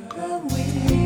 like a wind.